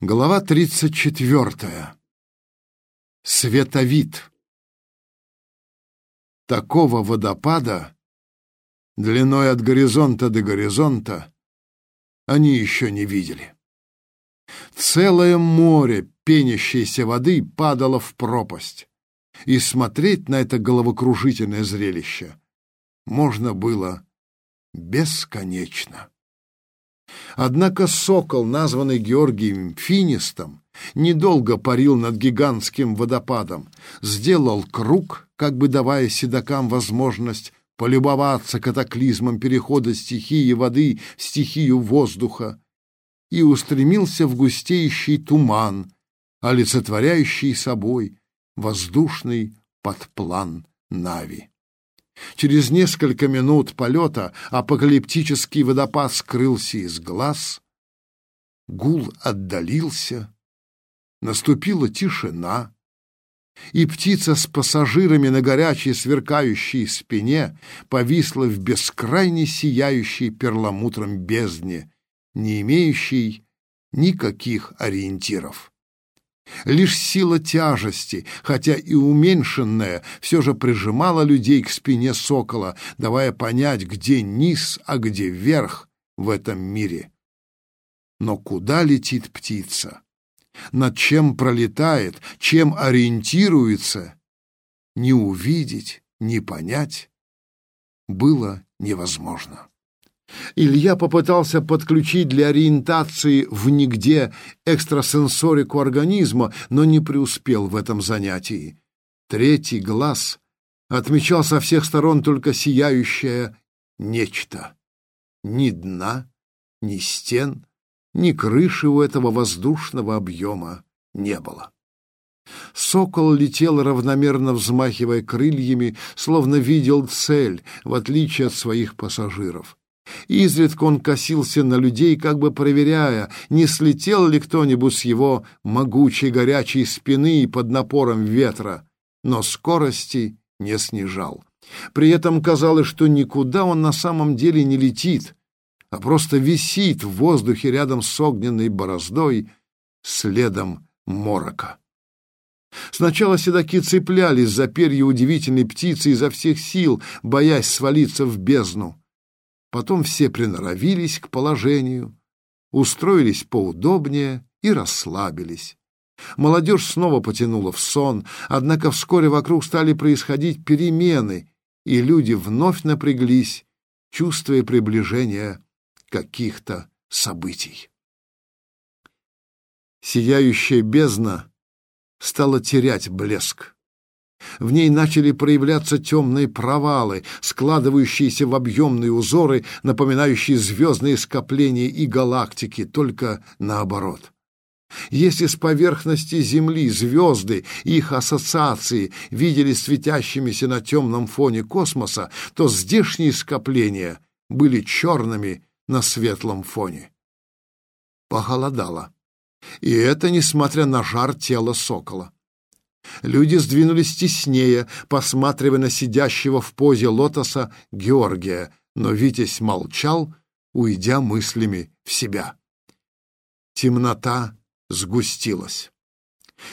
Глава 34. Световид. Такого водопада, длиной от горизонта до горизонта, они еще не видели. Целое море пенящейся воды падало в пропасть, и смотреть на это головокружительное зрелище можно было бесконечно. Однако сокол, названный Георгием Финистом, недолго парил над гигантским водопадом, сделал круг, как бы давая седокам возможность полюбоваться катаклизмом перехода стихии воды в стихию воздуха, и устремился в густеющий туман, олицетворяющий собой воздушный подплан Нави. Через несколько минут полета апокалиптический водопад скрылся из глаз, гул отдалился, наступила тишина, и птица с пассажирами на горячей сверкающей спине повисла в бескрайне сияющей перламутром бездне, не имеющей никаких ориентиров. Лишь сила тяжести, хотя и уменьшенная, все же прижимала людей к спине сокола, давая понять, где низ, а где верх в этом мире. Но куда летит птица? Над чем пролетает, чем ориентируется? Не увидеть, не понять было невозможно. Илья попытался подключить для ориентации в нигде экстрасенсорику организма, но не преуспел в этом занятии. Третий глаз отмечал со всех сторон только сияющее нечто. Ни дна, ни стен, ни крыши у этого воздушного объема не было. Сокол летел равномерно взмахивая крыльями, словно видел цель, в отличие от своих пассажиров. Изредка он косился на людей, как бы проверяя, не слетел ли кто-нибудь с его могучей горячей спины под напором ветра, но скорости не снижал. При этом казалось, что никуда он на самом деле не летит, а просто висит в воздухе рядом с огненной бороздой следом морока. Сначала седаки цеплялись за перья удивительной птицы изо всех сил, боясь свалиться в бездну. Потом все приноровились к положению, устроились поудобнее и расслабились. Молодежь снова потянула в сон, однако вскоре вокруг стали происходить перемены, и люди вновь напряглись, чувствуя приближение каких-то событий. Сияющая бездна стала терять блеск. В ней начали проявляться темные провалы, складывающиеся в объемные узоры, напоминающие звездные скопления и галактики, только наоборот. Если с поверхности Земли звезды и их ассоциации виделись светящимися на темном фоне космоса, то здешние скопления были черными на светлом фоне. Похолодало. И это несмотря на жар тела сокола. Люди сдвинулись теснее, посматривая на сидящего в позе лотоса Георгия, но Витязь молчал, уйдя мыслями в себя. Темнота сгустилась.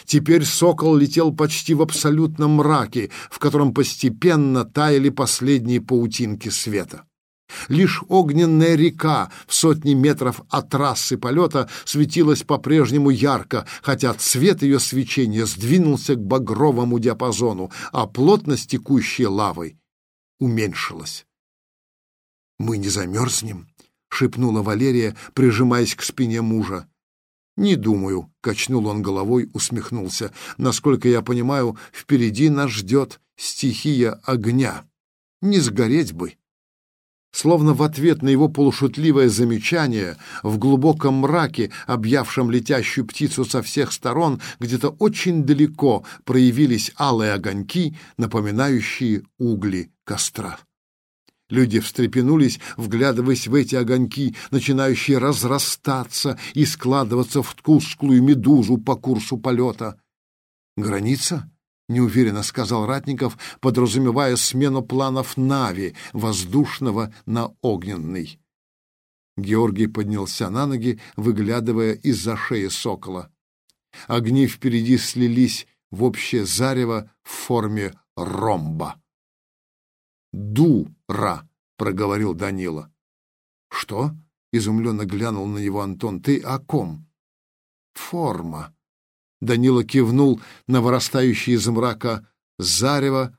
Теперь сокол летел почти в абсолютном мраке, в котором постепенно таяли последние паутинки света. Лишь огненная река в сотни метров от трассы полета светилась по-прежнему ярко, хотя цвет ее свечения сдвинулся к багровому диапазону, а плотность текущей лавы уменьшилась. «Мы не замерзнем?» — шепнула Валерия, прижимаясь к спине мужа. «Не думаю», — качнул он головой, усмехнулся. «Насколько я понимаю, впереди нас ждет стихия огня. Не сгореть бы». Словно в ответ на его полушутливое замечание, в глубоком мраке, объявшем летящую птицу со всех сторон, где-то очень далеко проявились алые огоньки, напоминающие угли костра. Люди встрепенулись, вглядываясь в эти огоньки, начинающие разрастаться и складываться в тусклую медузу по курсу полета. «Граница?» — неуверенно сказал Ратников, подразумевая смену планов Нави, воздушного на огненный. Георгий поднялся на ноги, выглядывая из-за шеи сокола. Огни впереди слились в общее зарево в форме ромба. «Дура!» — проговорил Данила. «Что?» — изумленно глянул на него Антон. «Ты о ком?» «Форма». Данила кивнул на вырастающее из мрака зарево,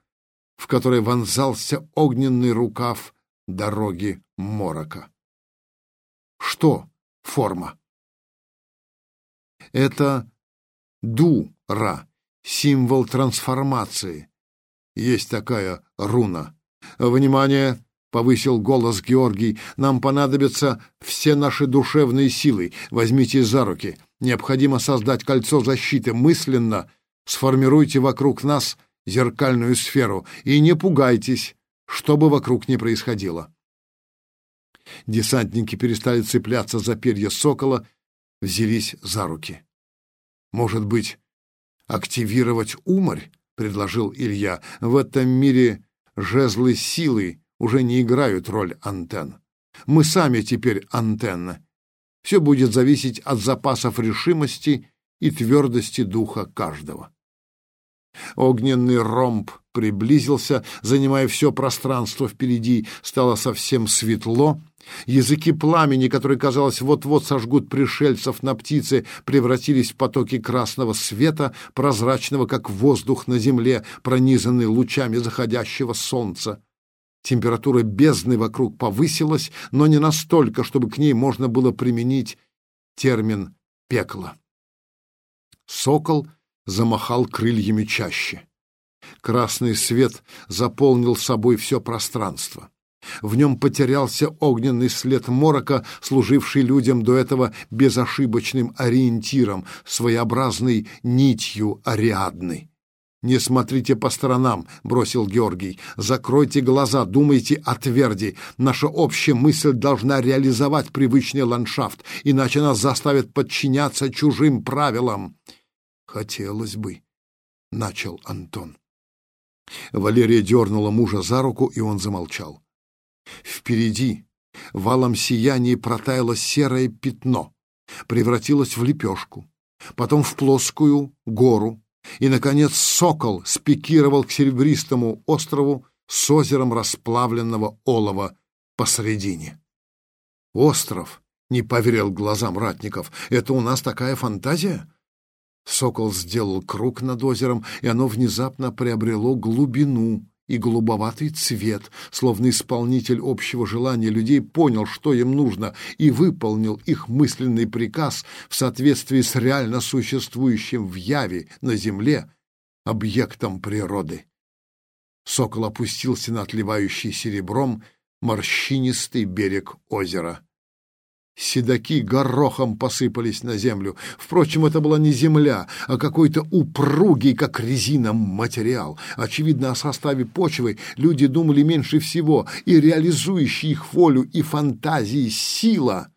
в которое вонзался огненный рукав дороги Морока. Что форма? Это дура, символ трансформации. Есть такая руна. Внимание! повысил голос Георгий. Нам понадобятся все наши душевные силы. Возьмите за руки. Необходимо создать кольцо защиты мысленно. Сформируйте вокруг нас зеркальную сферу и не пугайтесь, что бы вокруг ни происходило. Десантники перестали цепляться за перья сокола, взялись за руки. «Может быть, активировать уморь?» — предложил Илья. «В этом мире жезлы силы уже не играют роль антенн. Мы сами теперь антенна. Все будет зависеть от запасов решимости и твердости духа каждого». Огненный ромб приблизился, занимая все пространство впереди. Стало совсем светло. Языки пламени, которые, казалось, вот-вот сожгут пришельцев на птице, превратились в потоки красного света, прозрачного, как воздух на земле, пронизанный лучами заходящего солнца. Температура бездны вокруг повысилась, но не настолько, чтобы к ней можно было применить термин «пекло». Сокол замахал крыльями чаще. Красный свет заполнил собой все пространство. В нем потерялся огненный след морока, служивший людям до этого безошибочным ориентиром, своеобразной нитью Ариадны. «Не смотрите по сторонам», — бросил Георгий. «Закройте глаза, думайте о тверди. Наша общая мысль должна реализовать привычный ландшафт, иначе нас заставят подчиняться чужим правилам». «Хотелось бы», — начал Антон. Валерия дернула мужа за руку, и он замолчал. Впереди валом сияния протаяло серое пятно, превратилось в лепешку, потом в плоскую гору, и, наконец, сокол спикировал к серебристому острову с озером расплавленного олова посредине. «Остров!» — не поверил глазам ратников. «Это у нас такая фантазия?» Сокол сделал круг над озером, и оно внезапно приобрело глубину и голубоватый цвет, словно исполнитель общего желания людей понял, что им нужно, и выполнил их мысленный приказ в соответствии с реально существующим в яве на земле объектом природы. Сокол опустился на отливающий серебром морщинистый берег озера. Седаки горохом посыпались на землю. Впрочем, это была не земля, а какой-то упругий, как резина, материал. Очевидно, о составе почвы люди думали меньше всего, и реализующая их волю и фантазии сила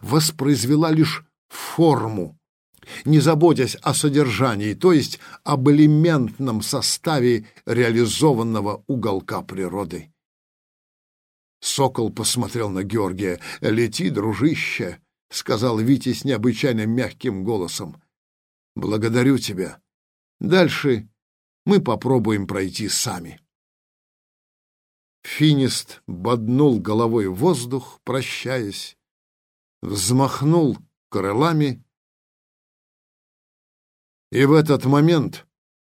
воспроизвела лишь форму, не заботясь о содержании, то есть об элементном составе реализованного уголка природы. Сокол посмотрел на Георгия. «Лети, дружище!» — сказал Витя с необычайно мягким голосом. «Благодарю тебя. Дальше мы попробуем пройти сами». Финист боднул головой воздух, прощаясь, взмахнул крылами, и в этот момент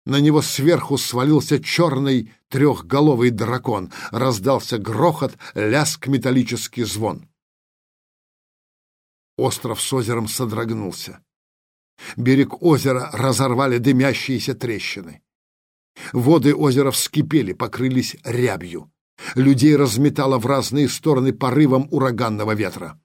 на него сверху свалился черный трехголовый дракон. Раздался грохот, ляск, металлический звон. Остров с озером содрогнулся. Берег озера разорвали дымящиеся трещины. Воды озера вскипели, покрылись рябью. Людей разметало в разные стороны порывом ураганного ветра.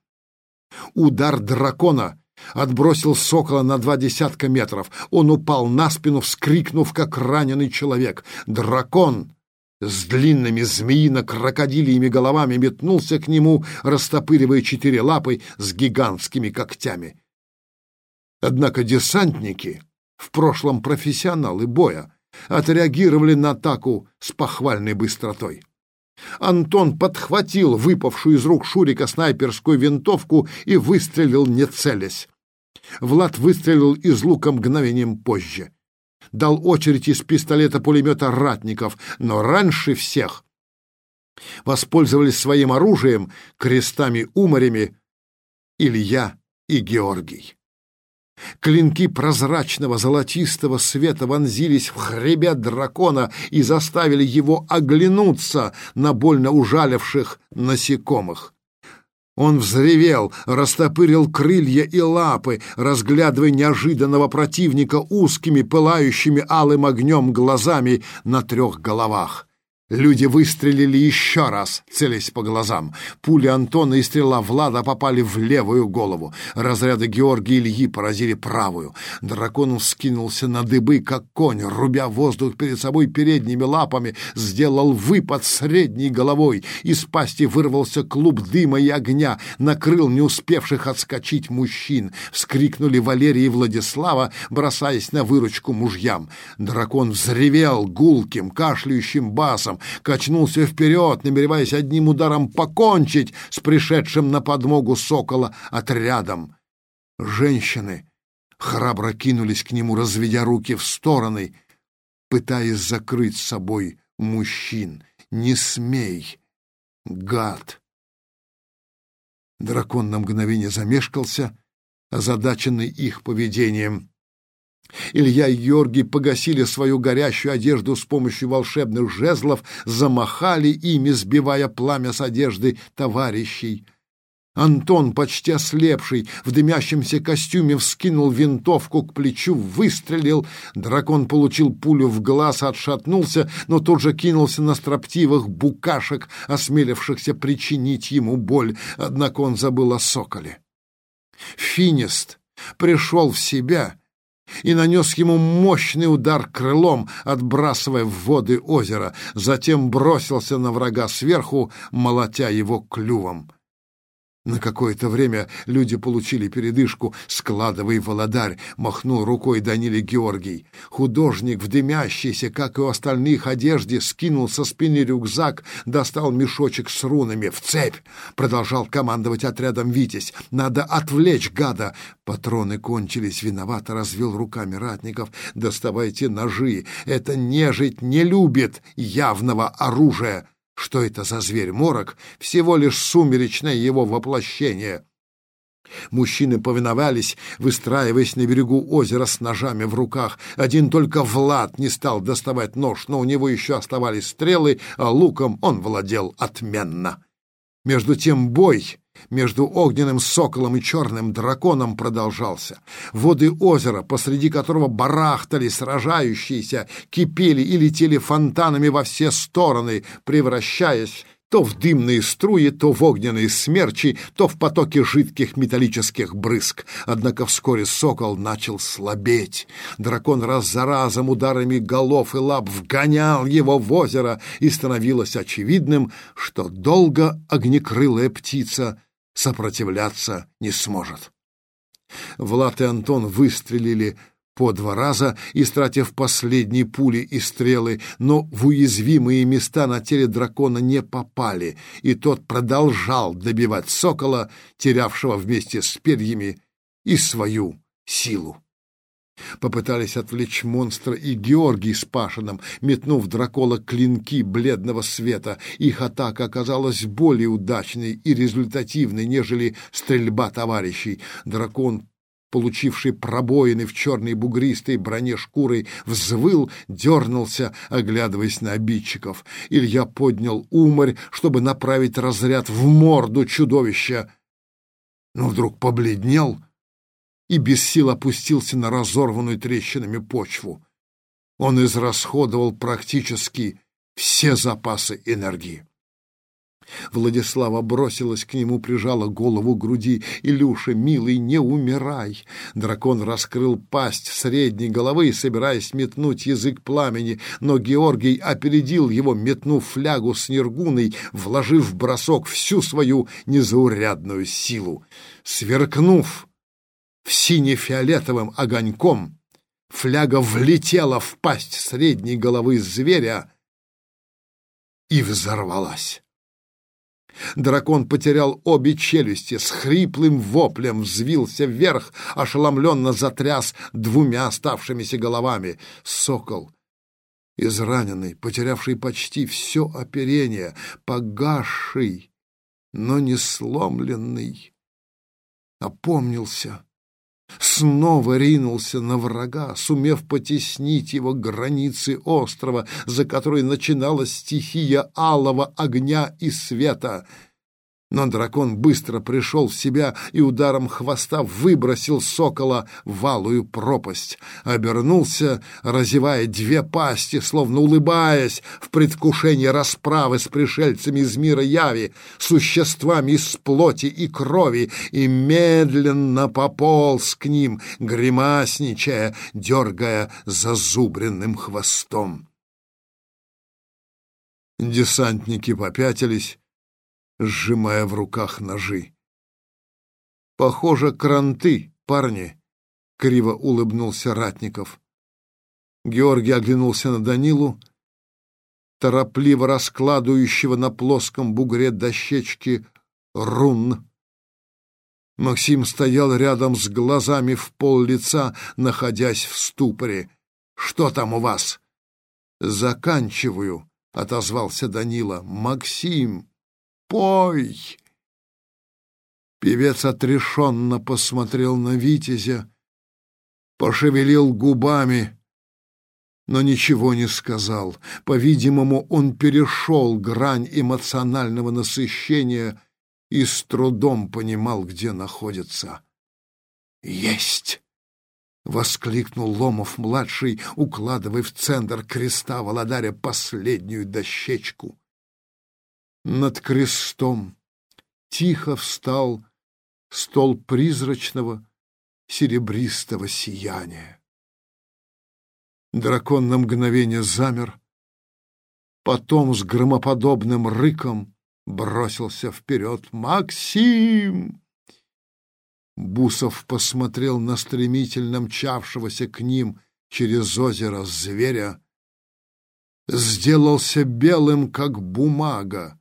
Удар дракона Отбросил сокола на два десятка метров. Он упал на спину, вскрикнув, как раненый человек. Дракон с длинными змеино-крокодильями головами метнулся к нему, растопыривая четыре лапы с гигантскими когтями. Однако десантники, в прошлом профессионалы боя, отреагировали на атаку с похвальной быстротой. Антон подхватил выпавшую из рук Шурика снайперскую винтовку и выстрелил, не целясь. Влад выстрелил из лука мгновением позже. Дал очередь из пистолета-пулемета ратников, но раньше всех воспользовались своим оружием, крестами-уморями, Илья и Георгий. Клинки прозрачного золотистого света вонзились в хребет дракона и заставили его оглянуться на больно ужаливших насекомых. Он взревел, растопырил крылья и лапы, разглядывая неожиданного противника узкими, пылающими алым огнем глазами на трех головах. Люди выстрелили еще раз, целясь по глазам. Пули Антона и стрела Влада попали в левую голову. Разряды Георгия и Ильи поразили правую. Дракон вскинулся на дыбы, как конь, рубя воздух перед собой передними лапами, сделал выпад средней головой. Из пасти вырвался клуб дыма и огня, накрыл не успевших отскочить мужчин. Вскрикнули Валерий и Владислава, бросаясь на выручку мужьям. Дракон взревел гулким, кашляющим басом, качнулся вперед, намереваясь одним ударом покончить с пришедшим на подмогу сокола отрядом. Женщины храбро кинулись к нему, разведя руки в стороны, пытаясь закрыть собой мужчин. «Не смей, гад!» Дракон на мгновение замешкался, озадаченный их поведением. Илья и Георгий погасили свою горящую одежду с помощью волшебных жезлов, замахали ими, сбивая пламя с одежды товарищей. Антон, почти ослепший, в дымящемся костюме вскинул винтовку к плечу, выстрелил. Дракон получил пулю в глаз, отшатнулся, но тут же кинулся на строптивых букашек, осмелившихся причинить ему боль. Однако он забыл о соколе. Финист пришел в себя — и нанес ему мощный удар крылом, отбрасывая в воды озера, затем бросился на врага сверху, молотя его клювом. На какое-то время люди получили передышку. «Складывай, володарь!» — махнул рукой Даниле Георгий. Художник в как и у остальных, одежде скинул со спины рюкзак, достал мешочек с рунами. «В цепь!» — продолжал командовать отрядом «Витязь». «Надо отвлечь гада!» Патроны кончились, виновато развел руками ратников. «Доставайте ножи! Это нежить не любит явного оружия!» Что это за зверь Морок? Всего лишь сумеречное его воплощение. Мужчины повиновались, выстраиваясь на берегу озера с ножами в руках. Один только Влад не стал доставать нож, но у него еще оставались стрелы, а луком он владел отменно. Между тем бой между огненным соколом и черным драконом продолжался. Воды озера, посреди которого барахтали сражающиеся, кипели и летели фонтанами во все стороны, превращаясь то в дымные струи, то в огненные смерчи, то в потоки жидких металлических брызг. Однако вскоре сокол начал слабеть. Дракон раз за разом ударами голов и лап вгонял его в озеро, и становилось очевидным, что долго огнекрылая птица сопротивляться не сможет. Влад и Антон выстрелили по два раза, истратив последние пули и стрелы, но в уязвимые места на теле дракона не попали, и тот продолжал добивать сокола, терявшего вместе с перьями и свою силу. Попытались отвлечь монстра и Георгий с Пашином, метнув дракола клинки бледного света. Их атака оказалась более удачной и результативной, нежели стрельба товарищей. Дракон получивший пробоины в черной бугристой броне шкурой, взвыл, дернулся, оглядываясь на обидчиков. Илья поднял уморь, чтобы направить разряд в морду чудовища, но вдруг побледнел — и без сил опустился на разорванную трещинами почву. Он израсходовал практически все запасы энергии. Владислава бросилась к нему, прижала голову к груди. «Илюша, милый, не умирай!» Дракон раскрыл пасть средней головы, собираясь метнуть язык пламени, но Георгий опередил его, метнув флягу с нергуной, вложив в бросок всю свою незаурядную силу. Сверкнув, в сине-фиолетовым огоньком, фляга влетела в пасть средней головы зверя, и взорвалась. Дракон потерял обе челюсти, с хриплым воплем взвился вверх, ошеломленно затряс двумя оставшимися головами. Сокол, израненный, потерявший почти все оперение, погасший, но не сломленный, опомнился снова ринулся на врага, сумев потеснить его границы острова, за которой начиналась стихия алого огня и света — но дракон быстро пришел в себя и ударом хвоста выбросил сокола в алую пропасть. Обернулся, разевая две пасти, словно улыбаясь в предвкушении расправы с пришельцами из мира яви, существами из плоти и крови, и медленно пополз к ним, гримасничая, дергая зазубренным хвостом. Десантники попятились, сжимая в руках ножи. «Похоже, кранты, парни!» — криво улыбнулся Ратников. Георгий оглянулся на Данилу, торопливо раскладывающего на плоском бугре дощечки рун. Максим стоял рядом с глазами в пол лица, находясь в ступоре. «Что там у вас?» «Заканчиваю», — отозвался Данила. «Максим, пой!» Певец отрешенно посмотрел на Витязя, пошевелил губами, но ничего не сказал. По-видимому, он перешел грань эмоционального насыщения и с трудом понимал, где находится. «Есть!» — воскликнул Ломов-младший, укладывая в центр креста Володаря последнюю дощечку над крестом тихо встал стол призрачного серебристого сияния. Дракон на мгновение замер, потом с громоподобным рыком бросился вперед. «Максим!» Бусов посмотрел на стремительно мчавшегося к ним через озеро зверя, сделался белым, как бумага,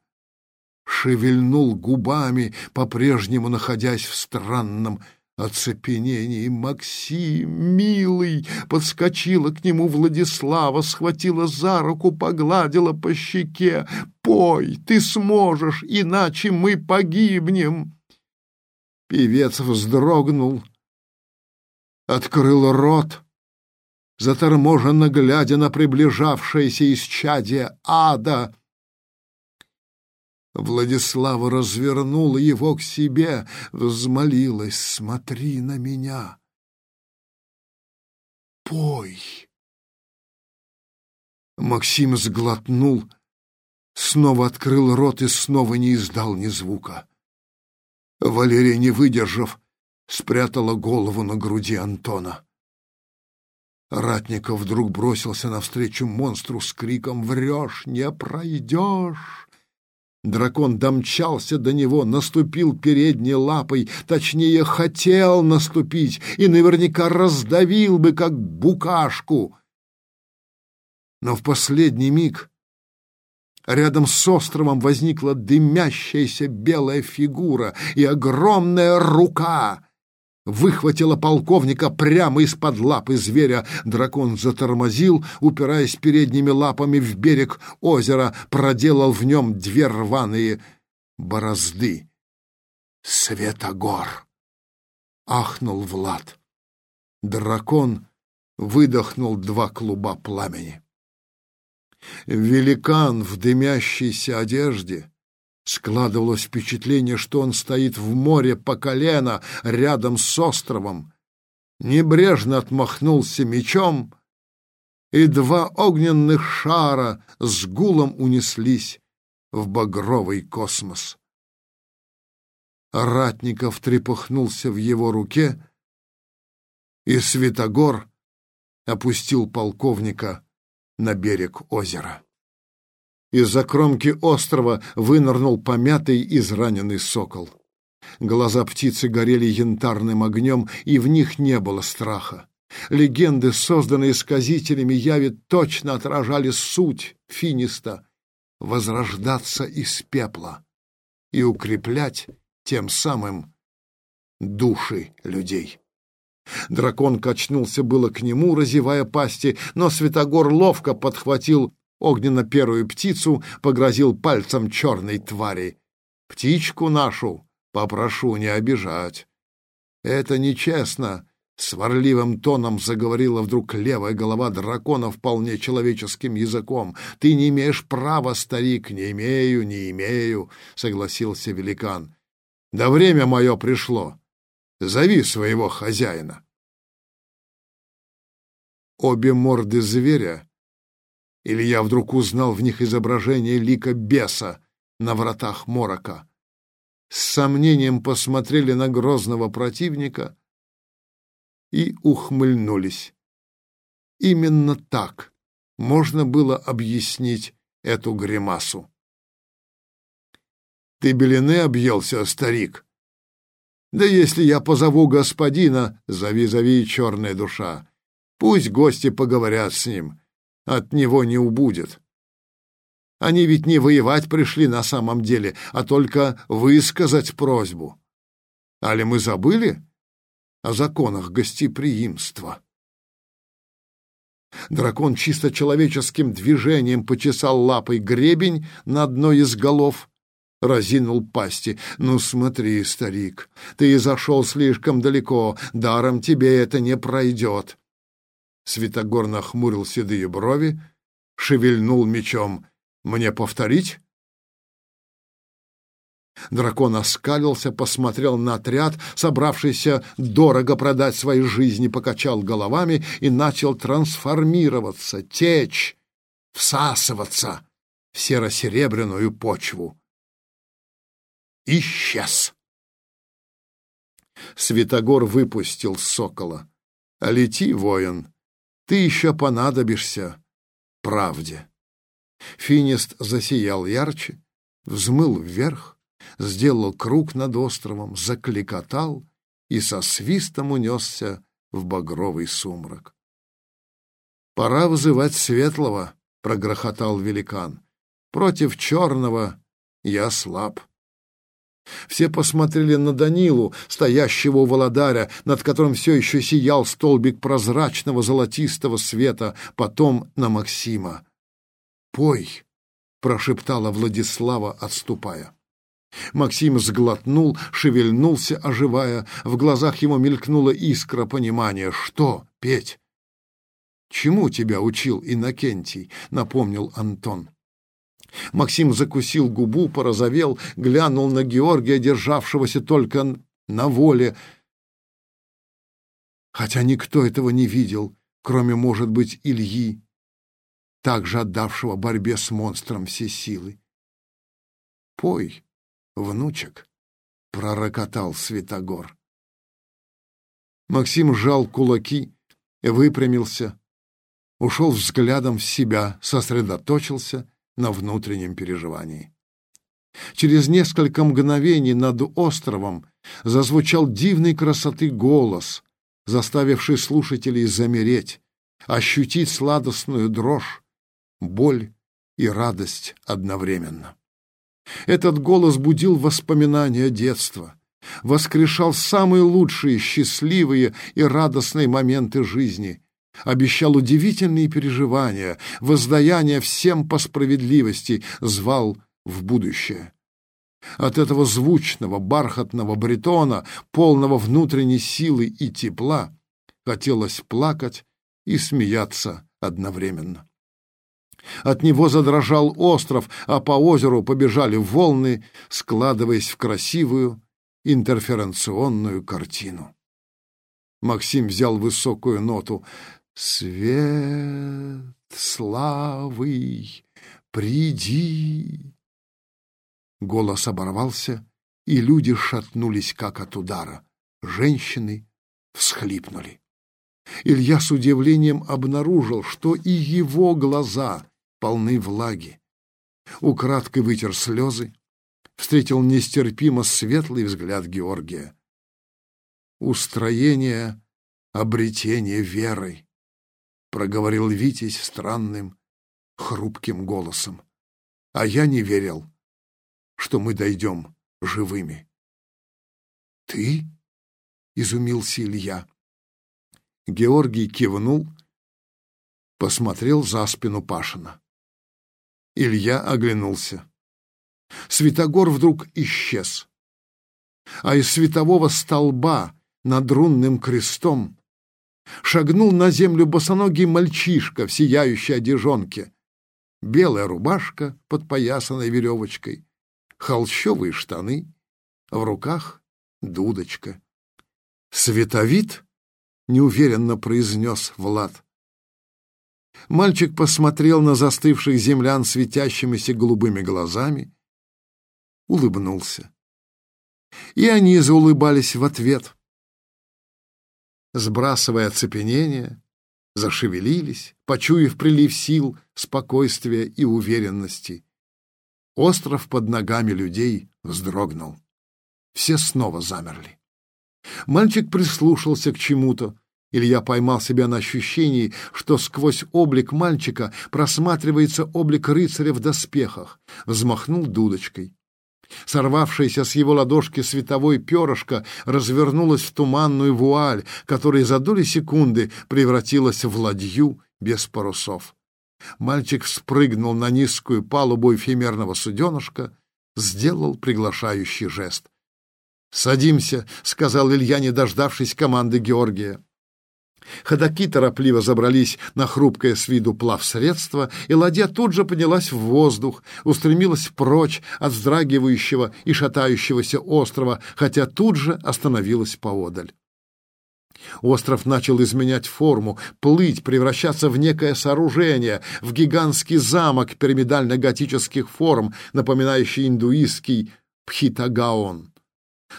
шевельнул губами, по-прежнему находясь в странном оцепенении. «Максим, милый!» Подскочила к нему Владислава, схватила за руку, погладила по щеке. «Пой, ты сможешь, иначе мы погибнем!» Певец вздрогнул, открыл рот, заторможенно глядя на приближавшееся исчадие ада — Владислава развернула его к себе, взмолилась «Смотри на меня!» «Пой!» Максим сглотнул, снова открыл рот и снова не издал ни звука. Валерия, не выдержав, спрятала голову на груди Антона. Ратников вдруг бросился навстречу монстру с криком «Врешь, не пройдешь!» Дракон домчался до него, наступил передней лапой, точнее, хотел наступить и наверняка раздавил бы, как букашку. Но в последний миг рядом с островом возникла дымящаяся белая фигура и огромная рука выхватила полковника прямо из-под лапы зверя. Дракон затормозил, упираясь передними лапами в берег озера, проделал в нем две рваные борозды. «Светогор!» — ахнул Влад. Дракон выдохнул два клуба пламени. Великан в дымящейся одежде — Складывалось впечатление, что он стоит в море по колено рядом с островом. Небрежно отмахнулся мечом, и два огненных шара с гулом унеслись в багровый космос. Ратников трепыхнулся в его руке, и Святогор опустил полковника на берег озера. Из-за кромки острова вынырнул помятый, израненный сокол. Глаза птицы горели янтарным огнем, и в них не было страха. Легенды, созданные сказителями яви, точно отражали суть финиста возрождаться из пепла и укреплять тем самым души людей. Дракон качнулся было к нему, разевая пасти, но Святогор ловко подхватил огненно-первую птицу, погрозил пальцем черной твари. «Птичку нашу попрошу не обижать. Это нечестно Сварливым тоном заговорила вдруг левая голова дракона вполне человеческим языком. «Ты не имеешь права, старик!» «Не имею, не имею!» — согласился великан. «Да время мое пришло. Зови своего хозяина!» Обе морды зверя, или я вдруг узнал в них изображение лика беса на вратах морока, с сомнением посмотрели на грозного противника — и ухмыльнулись. Именно так можно было объяснить эту гримасу. «Ты белины объелся, старик?» «Да если я позову господина, зови-зови, черная душа, пусть гости поговорят с ним, от него не убудет. Они ведь не воевать пришли на самом деле, а только высказать просьбу. Али мы забыли?» о законах гостеприимства. Дракон чисто человеческим движением почесал лапой гребень на одной из голов, разинул пасти. «Ну смотри, старик, ты зашел слишком далеко, даром тебе это не пройдет». Святогор нахмурил седые брови, шевельнул мечом. «Мне повторить?» Дракон оскалился, посмотрел на отряд, собравшийся дорого продать свои жизни, покачал головами и начал трансформироваться, течь, всасываться в серо-серебряную почву. Исчез. Святогор выпустил сокола. «Лети, воин, ты еще понадобишься правде». Финист засиял ярче, взмыл вверх, сделал круг над островом, закликотал и со свистом унесся в багровый сумрак. «Пора вызывать светлого», — прогрохотал великан. «Против черного я слаб». Все посмотрели на Данилу, стоящего у Володаря, над которым все еще сиял столбик прозрачного золотистого света, потом на Максима. «Пой!» — прошептала Владислава, отступая. Максим сглотнул, шевельнулся, оживая. В глазах его мелькнула искра понимания. «Что, Петь?» «Чему тебя учил Иннокентий?» — напомнил Антон. Максим закусил губу, порозовел, глянул на Георгия, державшегося только на воле. Хотя никто этого не видел, кроме, может быть, Ильи, также отдавшего борьбе с монстром все силы. «Пой!» внучек, — пророкотал Святогор. Максим сжал кулаки, выпрямился, ушел взглядом в себя, сосредоточился на внутреннем переживании. Через несколько мгновений над островом зазвучал дивной красоты голос, заставивший слушателей замереть, ощутить сладостную дрожь, боль и радость одновременно. Этот голос будил воспоминания детства, воскрешал самые лучшие, счастливые и радостные моменты жизни, обещал удивительные переживания, воздаяние всем по справедливости, звал в будущее. От этого звучного, бархатного баритона, полного внутренней силы и тепла, хотелось плакать и смеяться одновременно. От него задрожал остров, а по озеру побежали волны, складываясь в красивую интерференционную картину. Максим взял высокую ноту. «Свет славы, приди!» Голос оборвался, и люди шатнулись, как от удара. Женщины всхлипнули. Илья с удивлением обнаружил, что и его глаза полны влаги. Украдкой вытер слезы, встретил нестерпимо светлый взгляд Георгия. «Устроение обретение верой», — проговорил Витязь странным, хрупким голосом. А я не верил, что мы дойдем живыми. «Ты?» — изумился Илья. Георгий кивнул, посмотрел за спину Пашина. Илья оглянулся. Светогор вдруг исчез, а из светового столба над рунным крестом шагнул на землю босоногий мальчишка в сияющей одежонке. Белая рубашка под поясанной веревочкой, холщовые штаны, в руках дудочка. «Световид?» — неуверенно произнес Влад. Мальчик посмотрел на застывших землян светящимися голубыми глазами, улыбнулся. И они заулыбались в ответ. Сбрасывая оцепенение, зашевелились, почуяв прилив сил, спокойствия и уверенности. Остров под ногами людей вздрогнул. Все снова замерли. Мальчик прислушался к чему-то. Илья поймал себя на ощущении, что сквозь облик мальчика просматривается облик рыцаря в доспехах. Взмахнул дудочкой. Сорвавшаяся с его ладошки световой перышко развернулась в туманную вуаль, которая за доли секунды превратилась в ладью без парусов. Мальчик спрыгнул на низкую палубу эфемерного суденышка, сделал приглашающий жест. «Садимся», — сказал Илья, не дождавшись команды Георгия. Ходаки торопливо забрались на хрупкое с виду плавсредство, и ладья тут же поднялась в воздух, устремилась прочь от вздрагивающего и шатающегося острова, хотя тут же остановилась поодаль. Остров начал изменять форму, плыть, превращаться в некое сооружение, в гигантский замок пирамидально-готических форм, напоминающий индуистский Пхитагаон.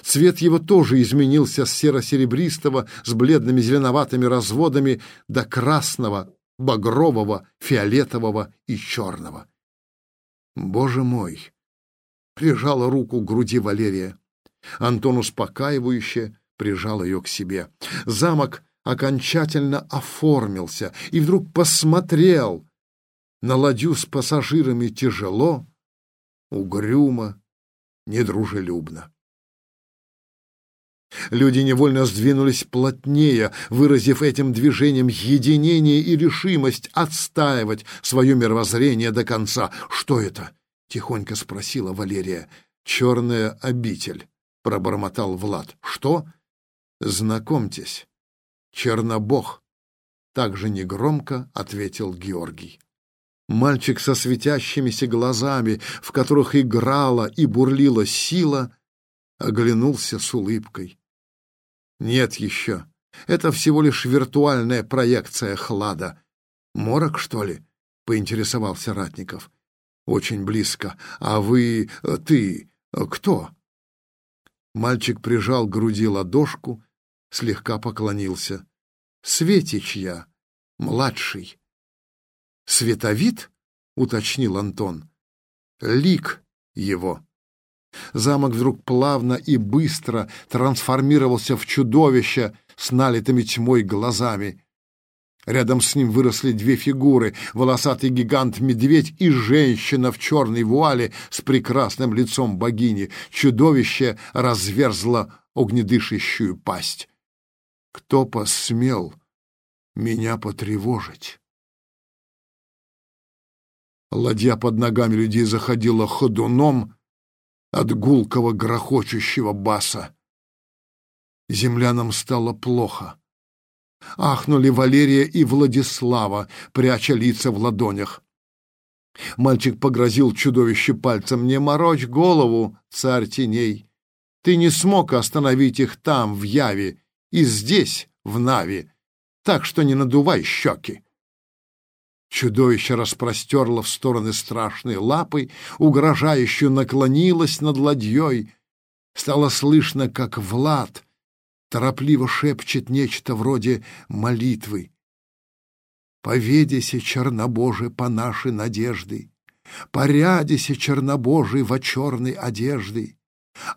Цвет его тоже изменился с серо-серебристого с бледными зеленоватыми разводами до красного, багрового, фиолетового и черного. «Боже мой!» — прижала руку к груди Валерия. Антон успокаивающе прижал ее к себе. Замок окончательно оформился и вдруг посмотрел на ладью с пассажирами тяжело, угрюмо, недружелюбно. Люди невольно сдвинулись плотнее, выразив этим движением единение и решимость отстаивать свое мировоззрение до конца. «Что это?» — тихонько спросила Валерия. «Черная обитель», — пробормотал Влад. «Что?» «Знакомьтесь, Чернобог», — также негромко ответил Георгий. Мальчик со светящимися глазами, в которых играла и бурлила сила, оглянулся с улыбкой. Нет еще. Это всего лишь виртуальная проекция хлада. Морок, что ли? Поинтересовался Ратников. Очень близко. А вы... Э, ты... Э, кто? Мальчик прижал к груди ладошку, слегка поклонился. Светич я, младший. Световид? Уточнил Антон. Лик его. Замок вдруг плавно и быстро трансформировался в чудовище с налитыми тьмой глазами. Рядом с ним выросли две фигуры — волосатый гигант-медведь и женщина в черной вуале с прекрасным лицом богини. Чудовище разверзло огнедышащую пасть. Кто посмел меня потревожить? Ладья под ногами людей заходила ходуном, от гулкого грохочущего баса. Землянам стало плохо. Ахнули Валерия и Владислава, пряча лица в ладонях. Мальчик погрозил чудовище пальцем. «Не морочь голову, царь теней! Ты не смог остановить их там, в Яве, и здесь, в Нави, так что не надувай щеки!» Чудовище распростерло в стороны страшные лапы, угрожающе наклонилось над ладьей. Стало слышно, как Влад торопливо шепчет нечто вроде молитвы. «Поведися, Чернобоже, по нашей надежды, порядися, Чернобожий, во черной одежды,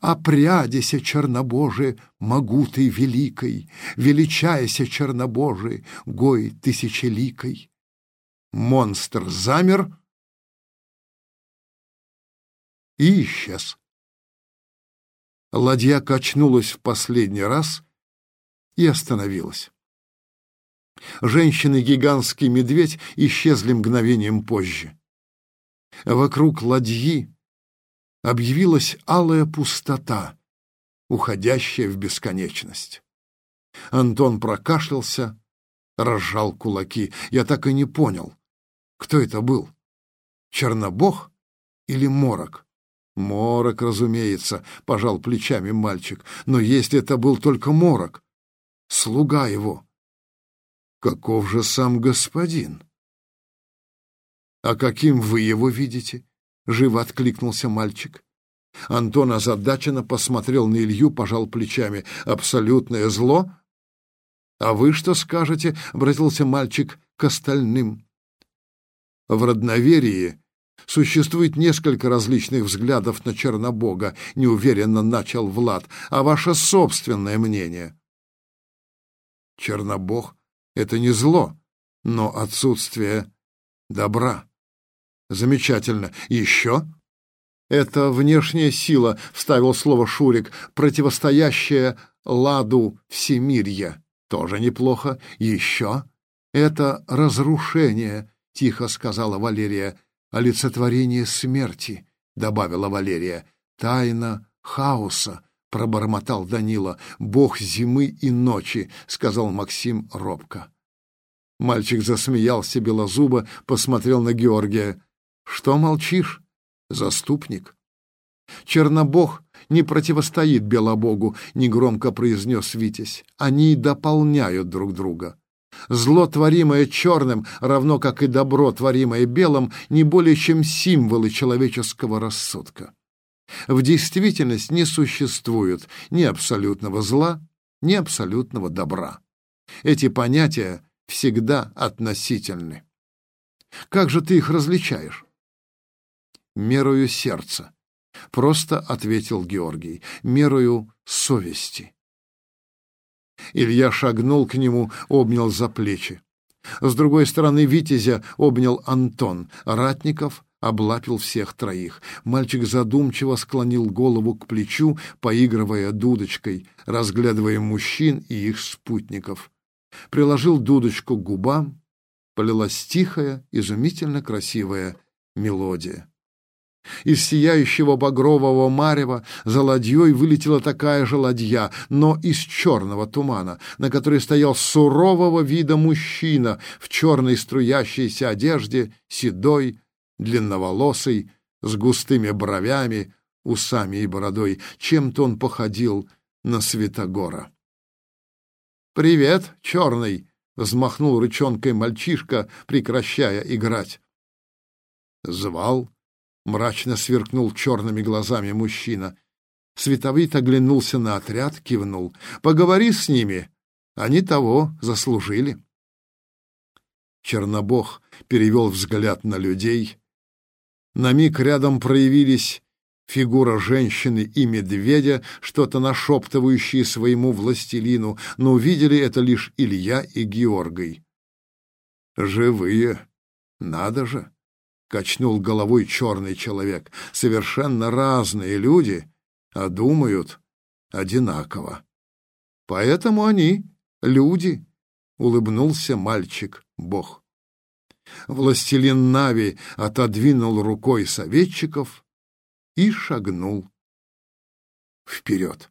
опрядися, Чернобоже, могутой великой, величайся, Чернобоже, гой тысячеликой». Монстр замер, и исчез. Ладья качнулась в последний раз и остановилась. Женщины гигантский медведь исчезли мгновением позже. Вокруг ладьи объявилась алая пустота, уходящая в бесконечность. Антон прокашлялся, разжал кулаки. Я так и не понял, кто это был? Чернобог или Морок? Морок, разумеется, пожал плечами мальчик. Но если это был только Морок, слуга его, каков же сам господин? А каким вы его видите? Живо откликнулся мальчик. Антон озадаченно посмотрел на Илью, пожал плечами. «Абсолютное зло?» «А вы что скажете?» — обратился мальчик к остальным. В родноверии существует несколько различных взглядов на Чернобога, неуверенно начал Влад. А ваше собственное мнение? Чернобог — это не зло, но отсутствие добра. Замечательно. Еще? Это внешняя сила, вставил слово Шурик, противостоящая ладу всемирья. Тоже неплохо. Еще? Это разрушение, тихо сказала Валерия. Олицетворение смерти, добавила Валерия. Тайна хаоса, пробормотал Данила. Бог зимы и ночи, сказал Максим робко. Мальчик засмеялся белозубо, посмотрел на Георгия. Что молчишь? Заступник. Чернобог не противостоит Белобогу, негромко произнес Витязь. Они дополняют друг друга. Зло, творимое черным, равно как и добро, творимое белым, не более чем символы человеческого рассудка. В действительности не существует ни абсолютного зла, ни абсолютного добра. Эти понятия всегда относительны. Как же ты их различаешь? Мерою сердца. Просто ответил Георгий. Мерою совести. Илья шагнул к нему, обнял за плечи. С другой стороны Витязя обнял Антон. Ратников облапил всех троих. Мальчик задумчиво склонил голову к плечу, поигрывая дудочкой, разглядывая мужчин и их спутников. Приложил дудочку к губам, полилась тихая, изумительно красивая мелодия. Из сияющего багрового марева за ладьей вылетела такая же ладья, но из черного тумана, на которой стоял сурового вида мужчина в черной струящейся одежде, седой, длинноволосый, с густыми бровями, усами и бородой. Чем-то он походил на Святогора. «Привет, черный!» — взмахнул рычонкой мальчишка, прекращая играть. Звал Мрачно сверкнул черными глазами мужчина. Световит оглянулся на отряд, кивнул. «Поговори с ними. Они того заслужили». Чернобог перевел взгляд на людей. На миг рядом проявились фигура женщины и медведя, что-то нашептывающие своему властелину, но увидели это лишь Илья и Георгий. «Живые! Надо же!» Качнул головой черный человек. Совершенно разные люди, а думают одинаково. Поэтому они люди, улыбнулся мальчик-бог. Властелин Нави отодвинул рукой советчиков и шагнул вперед.